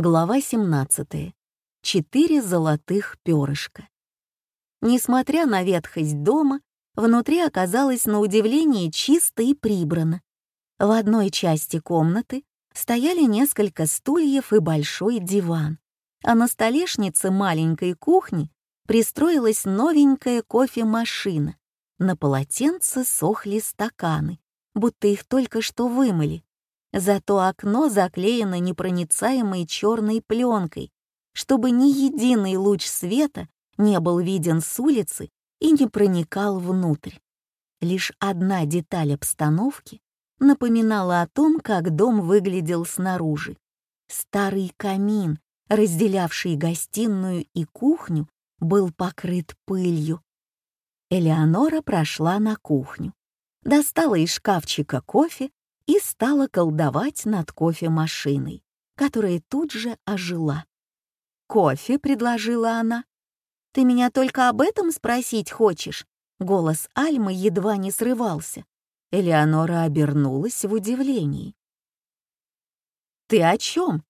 Глава 17. Четыре золотых перышка. Несмотря на ветхость дома, внутри оказалось на удивление чисто и прибрано. В одной части комнаты стояли несколько стульев и большой диван, а на столешнице маленькой кухни пристроилась новенькая кофемашина. На полотенце сохли стаканы, будто их только что вымыли. Зато окно заклеено непроницаемой черной пленкой, чтобы ни единый луч света не был виден с улицы и не проникал внутрь. Лишь одна деталь обстановки напоминала о том, как дом выглядел снаружи. Старый камин, разделявший гостиную и кухню, был покрыт пылью. Элеонора прошла на кухню, достала из шкафчика кофе и стала колдовать над кофемашиной, которая тут же ожила. «Кофе», — предложила она. «Ты меня только об этом спросить хочешь?» Голос Альмы едва не срывался. Элеонора обернулась в удивлении. «Ты о чем?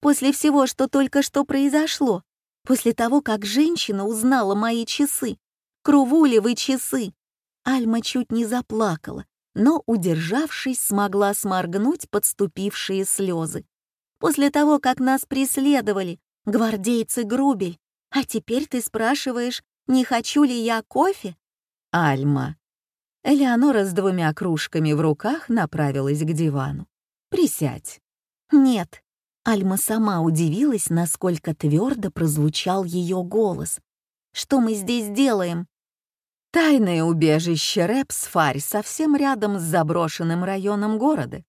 После всего, что только что произошло, после того, как женщина узнала мои часы, крувулевы часы!» Альма чуть не заплакала, но, удержавшись, смогла сморгнуть подступившие слезы. После того, как нас преследовали, гвардейцы Грубель, а теперь ты спрашиваешь, не хочу ли я кофе? Альма. Элеонора с двумя кружками в руках направилась к дивану. «Присядь». «Нет». Альма сама удивилась, насколько твердо прозвучал ее голос. «Что мы здесь делаем?» Тайное убежище Рэпсфарь совсем рядом с заброшенным районом города.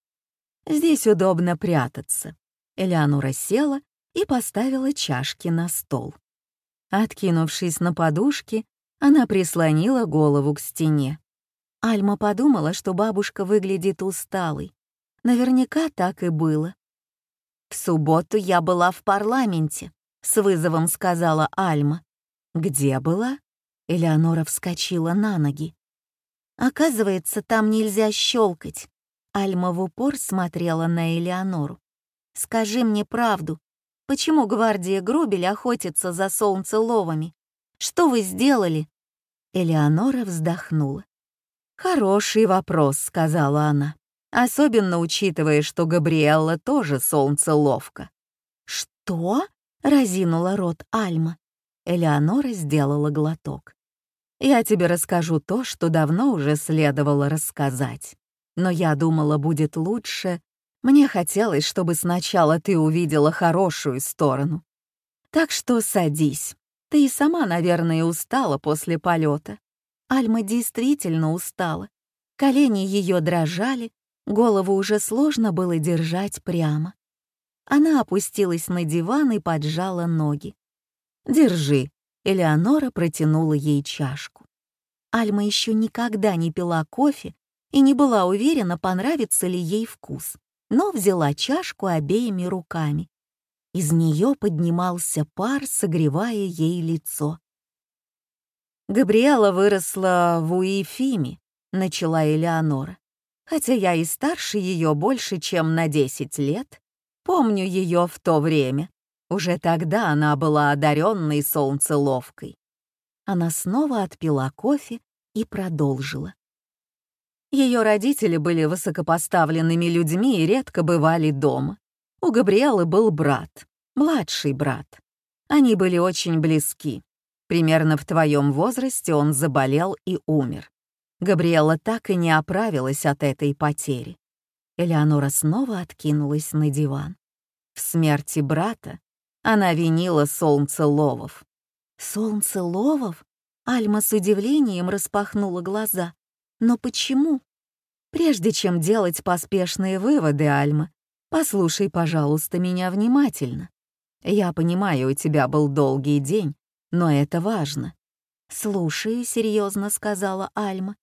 Здесь удобно прятаться. Элеонора села и поставила чашки на стол. Откинувшись на подушки, она прислонила голову к стене. Альма подумала, что бабушка выглядит усталой. Наверняка так и было. «В субботу я была в парламенте», — с вызовом сказала Альма. «Где была?» Элеонора вскочила на ноги. Оказывается, там нельзя щелкать. Альма в упор смотрела на Элеонору. «Скажи мне правду. Почему гвардия Грубель охотится за солнцеловами? Что вы сделали?» Элеонора вздохнула. «Хороший вопрос», — сказала она, особенно учитывая, что Габриэлла тоже солнцеловка. «Что?» — разинула рот Альма. Элеонора сделала глоток. Я тебе расскажу то, что давно уже следовало рассказать. Но я думала, будет лучше. Мне хотелось, чтобы сначала ты увидела хорошую сторону. Так что садись. Ты и сама, наверное, устала после полета. Альма действительно устала. Колени ее дрожали, голову уже сложно было держать прямо. Она опустилась на диван и поджала ноги. «Держи», Элеонора протянула ей чашку. Альма еще никогда не пила кофе и не была уверена, понравится ли ей вкус, но взяла чашку обеими руками. Из нее поднимался пар, согревая ей лицо. «Габриэла выросла в Уифиме», — начала Элеонора. «Хотя я и старше ее больше, чем на десять лет, помню ее в то время. Уже тогда она была одаренной солнцеловкой. Она снова отпила кофе и продолжила. Ее родители были высокопоставленными людьми и редко бывали дома. У Габриэлы был брат, младший брат. Они были очень близки. Примерно в твоем возрасте он заболел и умер. Габриэла так и не оправилась от этой потери. Элеонора снова откинулась на диван. В смерти брата она винила солнцеловов. Солнцеловов? Альма с удивлением распахнула глаза. Но почему? Прежде чем делать поспешные выводы, Альма, послушай, пожалуйста, меня внимательно. Я понимаю, у тебя был долгий день, но это важно. «Слушаю», — серьезно сказала Альма.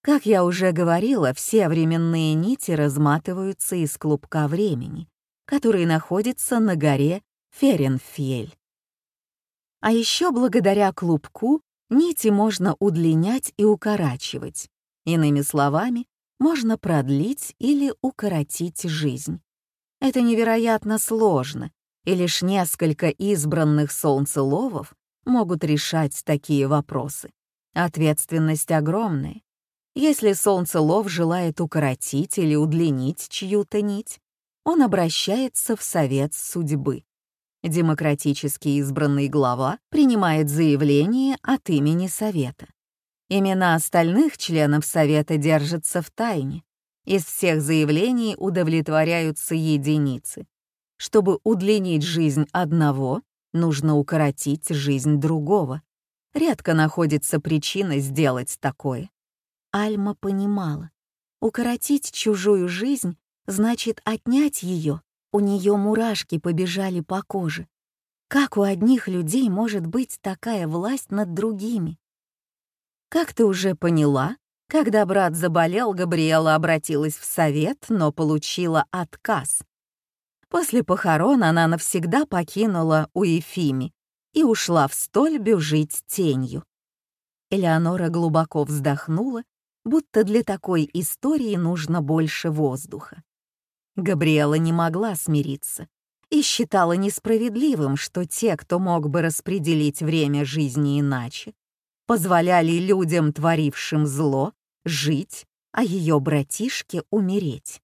Как я уже говорила, все временные нити разматываются из клубка времени, который находится на горе Ференфель. А еще благодаря клубку нити можно удлинять и укорачивать. Иными словами, можно продлить или укоротить жизнь. Это невероятно сложно, и лишь несколько избранных солнцеловов могут решать такие вопросы. Ответственность огромная. Если солнцелов желает укоротить или удлинить чью-то нить, он обращается в совет судьбы. Демократически избранный глава принимает заявление от имени совета. Имена остальных членов совета держатся в тайне. Из всех заявлений удовлетворяются единицы. Чтобы удлинить жизнь одного, нужно укоротить жизнь другого. Редко находится причина сделать такое. Альма понимала. Укоротить чужую жизнь значит отнять ее. У нее мурашки побежали по коже. Как у одних людей может быть такая власть над другими? Как ты уже поняла, когда брат заболел, Габриэла обратилась в совет, но получила отказ. После похорон она навсегда покинула Уефими и ушла в стольбю жить тенью. Элеонора глубоко вздохнула, будто для такой истории нужно больше воздуха. Габриэла не могла смириться и считала несправедливым, что те, кто мог бы распределить время жизни иначе, позволяли людям, творившим зло, жить, а ее братишке умереть.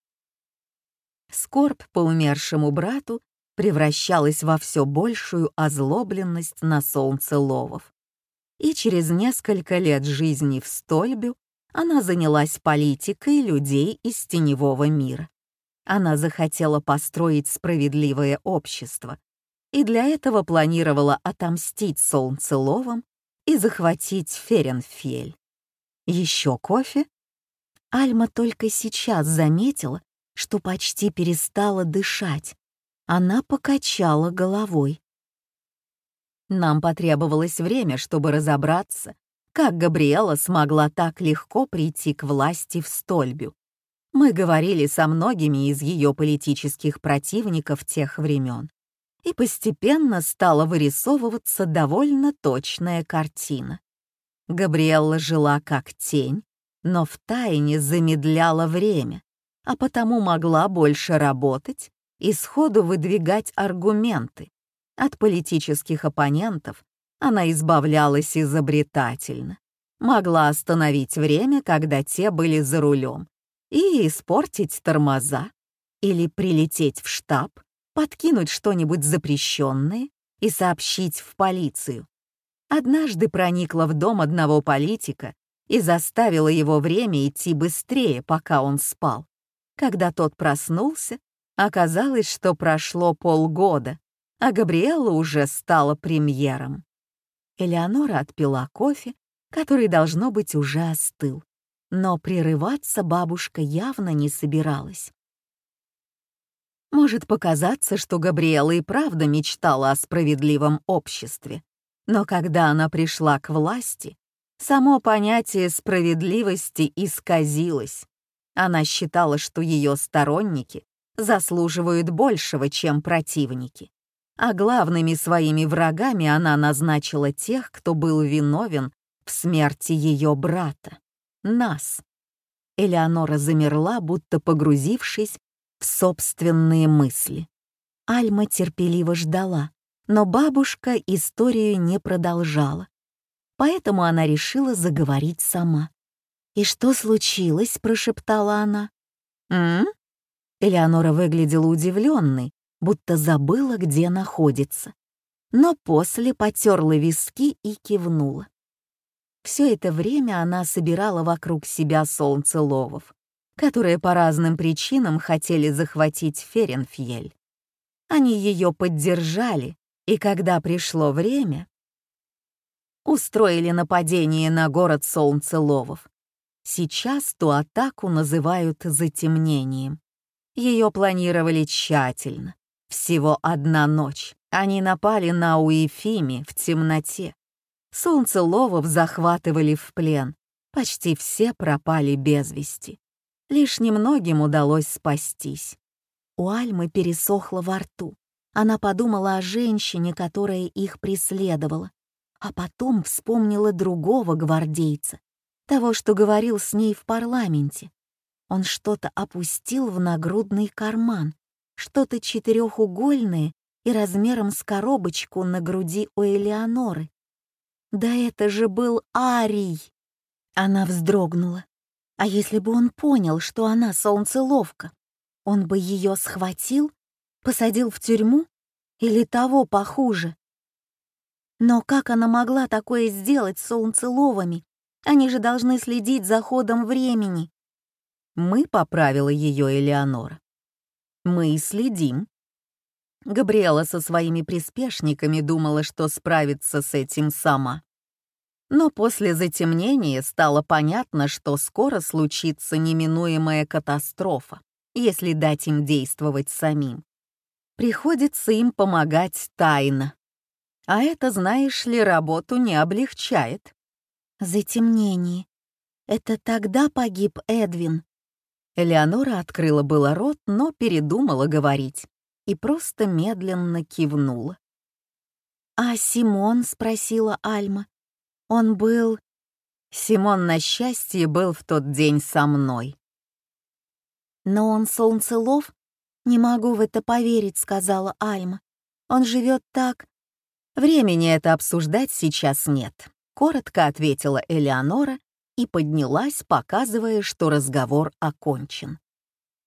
Скорбь по умершему брату превращалась во все большую озлобленность на солнце ловов. И через несколько лет жизни в Стольбю она занялась политикой людей из теневого мира. Она захотела построить справедливое общество, и для этого планировала отомстить солнцеловам и захватить Ференфель. Еще кофе? Альма только сейчас заметила, что почти перестала дышать. Она покачала головой. Нам потребовалось время, чтобы разобраться, как Габриэла смогла так легко прийти к власти в Стольбю. Мы говорили со многими из ее политических противников тех времен, и постепенно стала вырисовываться довольно точная картина. Габриэлла жила как тень, но втайне замедляла время, а потому могла больше работать и сходу выдвигать аргументы. От политических оппонентов она избавлялась изобретательно. Могла остановить время, когда те были за рулем, и испортить тормоза, или прилететь в штаб, подкинуть что-нибудь запрещенное и сообщить в полицию однажды проникла в дом одного политика и заставила его время идти быстрее, пока он спал. Когда тот проснулся, оказалось, что прошло полгода, а Габриэла уже стала премьером. Элеонора отпила кофе, который, должно быть, уже остыл. Но прерываться бабушка явно не собиралась. Может показаться, что Габриэла и правда мечтала о справедливом обществе. Но когда она пришла к власти, само понятие справедливости исказилось. Она считала, что ее сторонники заслуживают большего, чем противники. А главными своими врагами она назначила тех, кто был виновен в смерти ее брата. Нас. Элеонора замерла, будто погрузившись в собственные мысли. Альма терпеливо ждала, но бабушка историю не продолжала. Поэтому она решила заговорить сама. «И что случилось?» — прошептала она. «М?», Элеонора выглядела удивленной, будто забыла, где находится. Но после потерла виски и кивнула. Все это время она собирала вокруг себя солнцеловов, которые по разным причинам хотели захватить Ференфьель. Они ее поддержали, и когда пришло время, устроили нападение на город Солнцеловов. Сейчас ту атаку называют затемнением. Ее планировали тщательно. Всего одна ночь. Они напали на Уефими в темноте. Солнцеловов захватывали в плен. Почти все пропали без вести. Лишь немногим удалось спастись. У Альмы пересохло во рту. Она подумала о женщине, которая их преследовала, а потом вспомнила другого гвардейца, того, что говорил с ней в парламенте. Он что-то опустил в нагрудный карман, что-то четырехугольное и размером с коробочку на груди у Элеоноры. Да это же был Арий! Она вздрогнула. А если бы он понял, что она солнцеловка, он бы ее схватил, посадил в тюрьму или того похуже? Но как она могла такое сделать с солнцеловами? Они же должны следить за ходом времени. Мы поправила ее Элеонора. Мы и следим. Габриэла со своими приспешниками думала, что справится с этим сама. Но после затемнения стало понятно, что скоро случится неминуемая катастрофа, если дать им действовать самим. Приходится им помогать тайно. А это, знаешь ли, работу не облегчает. Затемнение. Это тогда погиб Эдвин. Элеонора открыла было рот, но передумала говорить и просто медленно кивнула. «А Симон?» — спросила Альма. Он был... Симон, на счастье, был в тот день со мной. «Но он солнцелов? Не могу в это поверить», — сказала Альма. «Он живет так...» «Времени это обсуждать сейчас нет», — коротко ответила Элеонора и поднялась, показывая, что разговор окончен.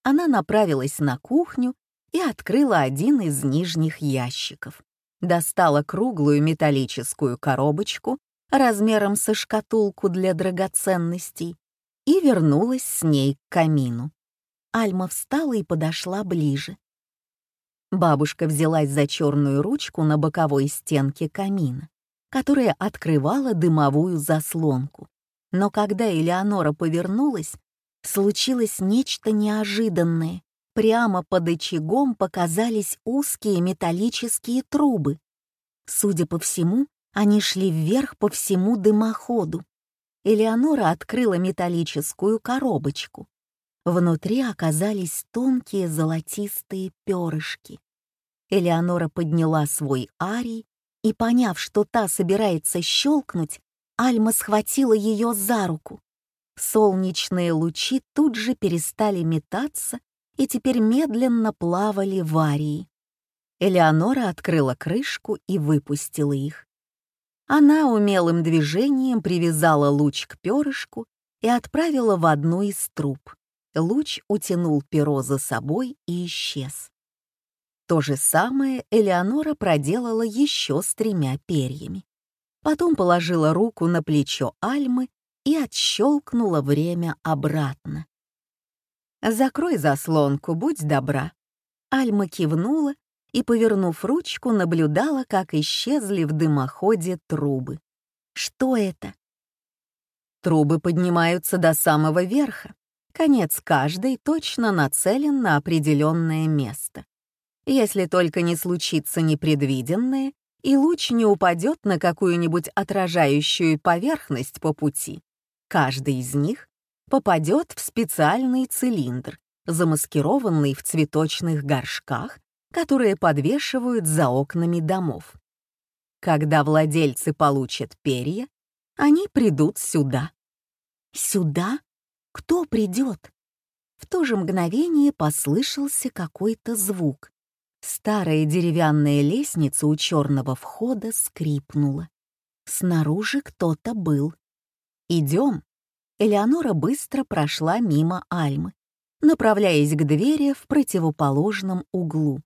Она направилась на кухню и открыла один из нижних ящиков. Достала круглую металлическую коробочку размером со шкатулку для драгоценностей и вернулась с ней к камину. Альма встала и подошла ближе. Бабушка взялась за черную ручку на боковой стенке камина, которая открывала дымовую заслонку. Но когда Элеонора повернулась, случилось нечто неожиданное. Прямо под очагом показались узкие металлические трубы. Судя по всему, они шли вверх по всему дымоходу. Элеонора открыла металлическую коробочку. Внутри оказались тонкие золотистые перышки. Элеонора подняла свой арий и, поняв, что та собирается щелкнуть, Альма схватила ее за руку. Солнечные лучи тут же перестали метаться и теперь медленно плавали в арии. Элеонора открыла крышку и выпустила их. Она умелым движением привязала луч к перышку и отправила в одну из труб. Луч утянул перо за собой и исчез. То же самое Элеонора проделала еще с тремя перьями. Потом положила руку на плечо Альмы и отщелкнула время обратно. «Закрой заслонку, будь добра». Альма кивнула и, повернув ручку, наблюдала, как исчезли в дымоходе трубы. Что это? Трубы поднимаются до самого верха. Конец каждой точно нацелен на определенное место. Если только не случится непредвиденное, и луч не упадет на какую-нибудь отражающую поверхность по пути, каждый из них попадет в специальный цилиндр, замаскированный в цветочных горшках которые подвешивают за окнами домов. Когда владельцы получат перья, они придут сюда. Сюда? Кто придет? В то же мгновение послышался какой-то звук. Старая деревянная лестница у черного входа скрипнула. Снаружи кто-то был. «Идем». Элеонора быстро прошла мимо Альмы, направляясь к двери в противоположном углу.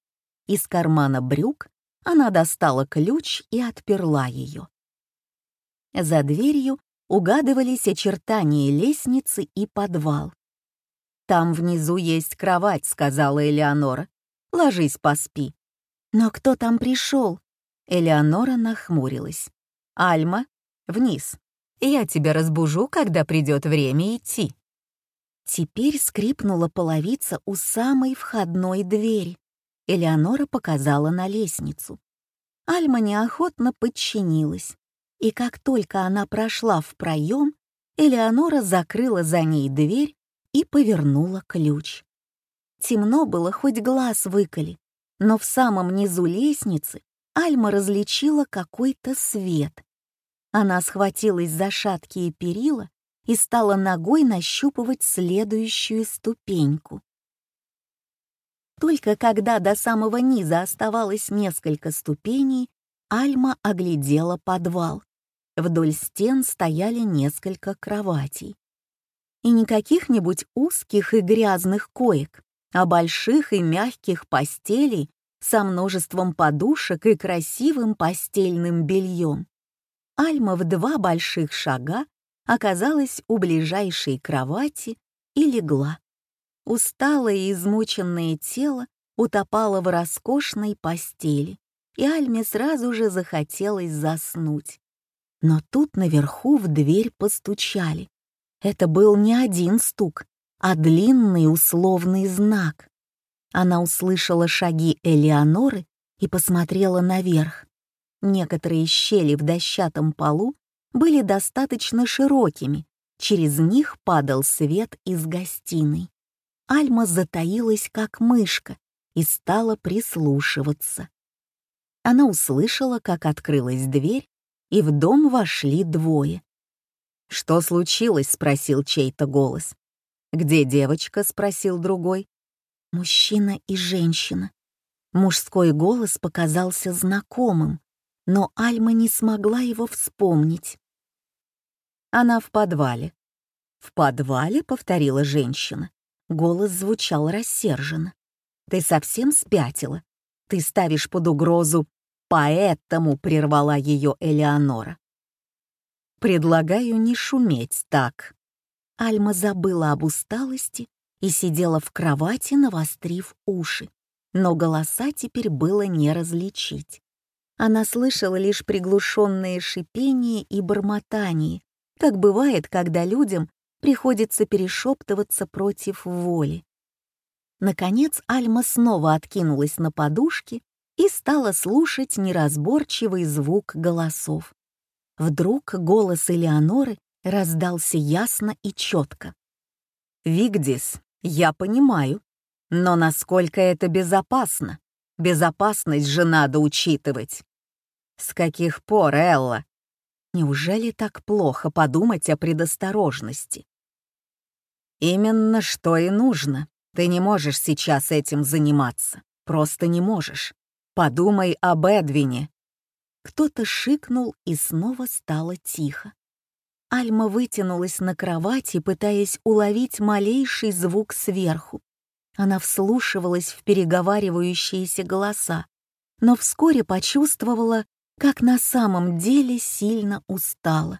Из кармана брюк она достала ключ и отперла ее. За дверью угадывались очертания лестницы и подвал. «Там внизу есть кровать», — сказала Элеонора. «Ложись, поспи». «Но кто там пришел?» Элеонора нахмурилась. «Альма, вниз. Я тебя разбужу, когда придет время идти». Теперь скрипнула половица у самой входной двери. Элеонора показала на лестницу. Альма неохотно подчинилась, и как только она прошла в проем, Элеонора закрыла за ней дверь и повернула ключ. Темно было, хоть глаз выколи, но в самом низу лестницы Альма различила какой-то свет. Она схватилась за шаткие перила и стала ногой нащупывать следующую ступеньку. Только когда до самого низа оставалось несколько ступеней, Альма оглядела подвал. Вдоль стен стояли несколько кроватей. И не каких-нибудь узких и грязных коек, а больших и мягких постелей со множеством подушек и красивым постельным бельем. Альма в два больших шага оказалась у ближайшей кровати и легла. Усталое и измученное тело утопало в роскошной постели, и Альме сразу же захотелось заснуть. Но тут наверху в дверь постучали. Это был не один стук, а длинный условный знак. Она услышала шаги Элеоноры и посмотрела наверх. Некоторые щели в дощатом полу были достаточно широкими, через них падал свет из гостиной. Альма затаилась, как мышка, и стала прислушиваться. Она услышала, как открылась дверь, и в дом вошли двое. «Что случилось?» — спросил чей-то голос. «Где девочка?» — спросил другой. Мужчина и женщина. Мужской голос показался знакомым, но Альма не смогла его вспомнить. Она в подвале. «В подвале?» — повторила женщина. Голос звучал рассерженно. «Ты совсем спятила? Ты ставишь под угрозу, поэтому прервала ее Элеонора. Предлагаю не шуметь так». Альма забыла об усталости и сидела в кровати, навострив уши. Но голоса теперь было не различить. Она слышала лишь приглушенные шипения и бормотание, как бывает, когда людям приходится перешептываться против воли. Наконец Альма снова откинулась на подушки и стала слушать неразборчивый звук голосов. Вдруг голос Элеоноры раздался ясно и четко. «Вигдис, я понимаю, но насколько это безопасно? Безопасность же надо учитывать». «С каких пор, Элла?» Неужели так плохо подумать о предосторожности? Именно что и нужно. Ты не можешь сейчас этим заниматься. Просто не можешь. Подумай об Эдвине. Кто-то шикнул, и снова стало тихо. Альма вытянулась на кровати, пытаясь уловить малейший звук сверху. Она вслушивалась в переговаривающиеся голоса, но вскоре почувствовала, как на самом деле сильно устала.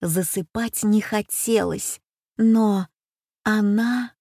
Засыпать не хотелось, но она